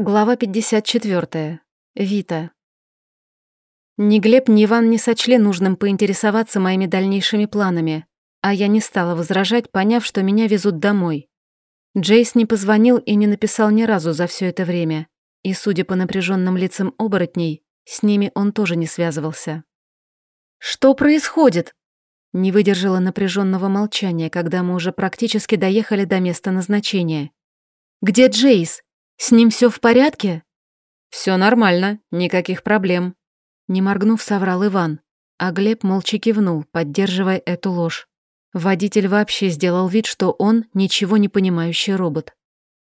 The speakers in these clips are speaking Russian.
Глава 54. Вита. Ни Глеб, ни Иван не сочли нужным поинтересоваться моими дальнейшими планами, а я не стала возражать, поняв, что меня везут домой. Джейс не позвонил и не написал ни разу за все это время, и, судя по напряженным лицам оборотней, с ними он тоже не связывался. «Что происходит?» Не выдержала напряженного молчания, когда мы уже практически доехали до места назначения. «Где Джейс?» «С ним все в порядке?» Все нормально, никаких проблем», — не моргнув, соврал Иван, а Глеб молча кивнул, поддерживая эту ложь. Водитель вообще сделал вид, что он ничего не понимающий робот.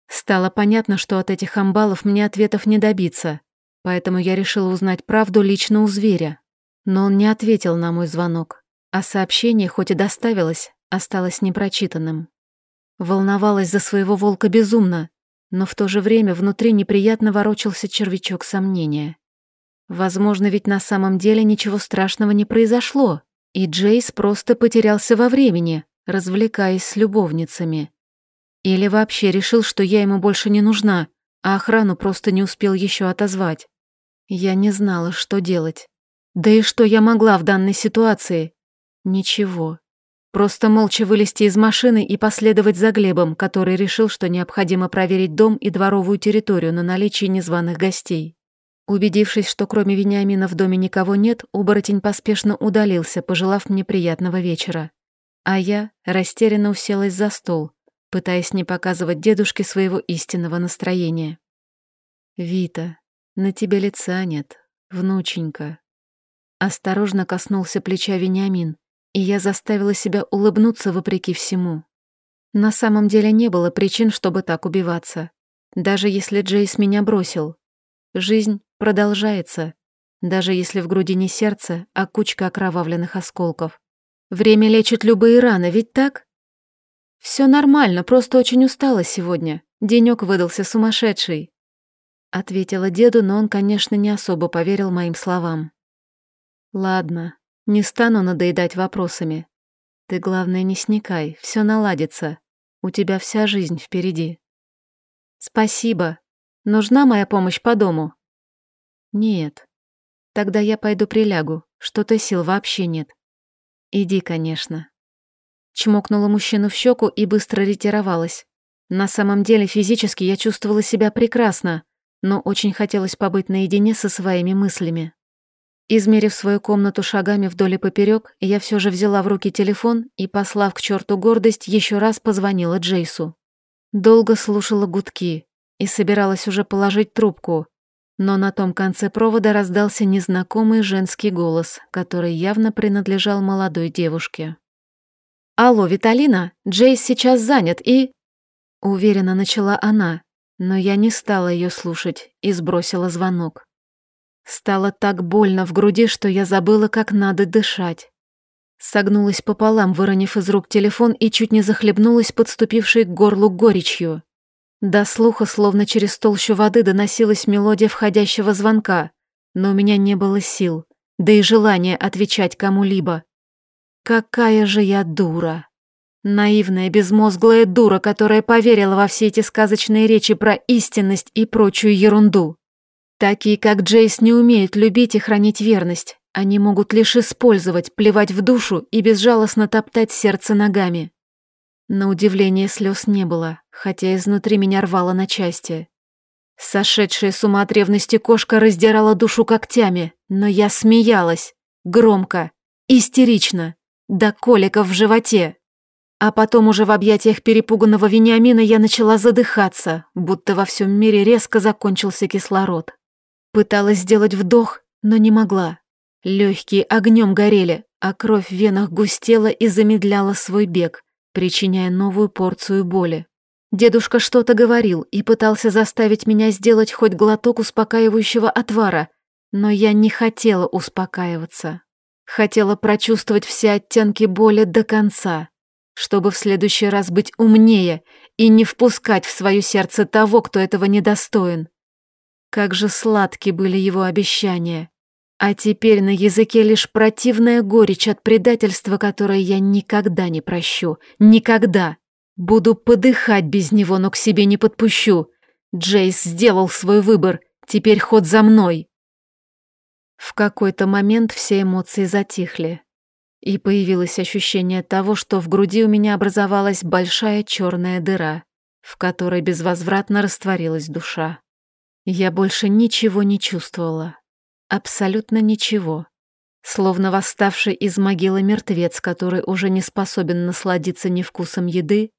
Стало понятно, что от этих амбалов мне ответов не добиться, поэтому я решила узнать правду лично у зверя. Но он не ответил на мой звонок, а сообщение, хоть и доставилось, осталось непрочитанным. Волновалась за своего волка безумно, но в то же время внутри неприятно ворочался червячок сомнения. Возможно, ведь на самом деле ничего страшного не произошло, и Джейс просто потерялся во времени, развлекаясь с любовницами. Или вообще решил, что я ему больше не нужна, а охрану просто не успел еще отозвать. Я не знала, что делать. Да и что я могла в данной ситуации? Ничего. Просто молча вылезти из машины и последовать за Глебом, который решил, что необходимо проверить дом и дворовую территорию на наличие незваных гостей. Убедившись, что кроме Вениамина в доме никого нет, оборотень поспешно удалился, пожелав мне приятного вечера. А я растерянно уселась за стол, пытаясь не показывать дедушке своего истинного настроения. «Вита, на тебе лица нет, внученька». Осторожно коснулся плеча Вениамин, и я заставила себя улыбнуться вопреки всему. На самом деле не было причин, чтобы так убиваться. Даже если Джейс меня бросил. Жизнь продолжается, даже если в груди не сердце, а кучка окровавленных осколков. Время лечит любые раны, ведь так? Все нормально, просто очень устала сегодня. Денёк выдался сумасшедший. Ответила деду, но он, конечно, не особо поверил моим словам. Ладно, не стану надоедать вопросами. Ты, главное, не сникай, все наладится. У тебя вся жизнь впереди. Спасибо. Нужна моя помощь по дому? Нет. Тогда я пойду прилягу, что-то сил вообще нет. Иди, конечно. Чмокнула мужчину в щеку и быстро ретировалась. На самом деле физически я чувствовала себя прекрасно, но очень хотелось побыть наедине со своими мыслями. Измерив свою комнату шагами вдоль и поперек, я все же взяла в руки телефон и, послав к черту гордость, еще раз позвонила Джейсу. Долго слушала гудки и собиралась уже положить трубку, но на том конце провода раздался незнакомый женский голос, который явно принадлежал молодой девушке. «Алло, Виталина, Джейс сейчас занят и...» Уверенно начала она, но я не стала ее слушать и сбросила звонок. Стало так больно в груди, что я забыла, как надо дышать. Согнулась пополам, выронив из рук телефон и чуть не захлебнулась подступившей к горлу горечью. До слуха, словно через толщу воды, доносилась мелодия входящего звонка, но у меня не было сил, да и желания отвечать кому-либо. Какая же я дура! Наивная, безмозглая дура, которая поверила во все эти сказочные речи про истинность и прочую ерунду. Такие, как Джейс, не умеют любить и хранить верность. Они могут лишь использовать, плевать в душу и безжалостно топтать сердце ногами. На удивление слез не было, хотя изнутри меня рвало на части. Сошедшая с ума от ревности кошка раздирала душу когтями, но я смеялась, громко, истерично, до коликов в животе. А потом уже в объятиях перепуганного Вениамина я начала задыхаться, будто во всем мире резко закончился кислород. Пыталась сделать вдох, но не могла. Легкие огнем горели, а кровь в венах густела и замедляла свой бег, причиняя новую порцию боли. Дедушка что-то говорил и пытался заставить меня сделать хоть глоток успокаивающего отвара, но я не хотела успокаиваться. Хотела прочувствовать все оттенки боли до конца, чтобы в следующий раз быть умнее и не впускать в свое сердце того, кто этого недостоин. Как же сладки были его обещания. А теперь на языке лишь противная горечь от предательства, которое я никогда не прощу. Никогда. Буду подыхать без него, но к себе не подпущу. Джейс сделал свой выбор, теперь ход за мной. В какой-то момент все эмоции затихли, и появилось ощущение того, что в груди у меня образовалась большая черная дыра, в которой безвозвратно растворилась душа. Я больше ничего не чувствовала. Абсолютно ничего. Словно восставший из могилы мертвец, который уже не способен насладиться ни вкусом еды,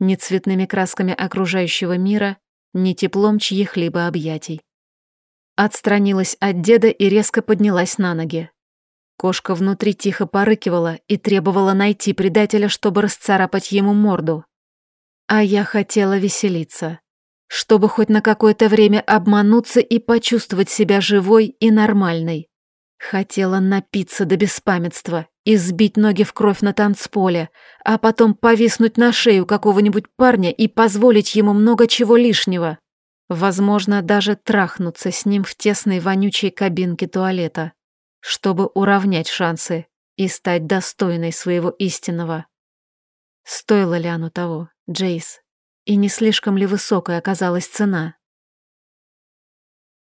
ни цветными красками окружающего мира, ни теплом чьих-либо объятий. Отстранилась от деда и резко поднялась на ноги. Кошка внутри тихо порыкивала и требовала найти предателя, чтобы расцарапать ему морду. А я хотела веселиться, чтобы хоть на какое-то время обмануться и почувствовать себя живой и нормальной. Хотела напиться до беспамятства и сбить ноги в кровь на танцполе, а потом повиснуть на шею какого-нибудь парня и позволить ему много чего лишнего. Возможно, даже трахнуться с ним в тесной вонючей кабинке туалета, чтобы уравнять шансы и стать достойной своего истинного. Стоило ли оно того, Джейс? И не слишком ли высокой оказалась цена?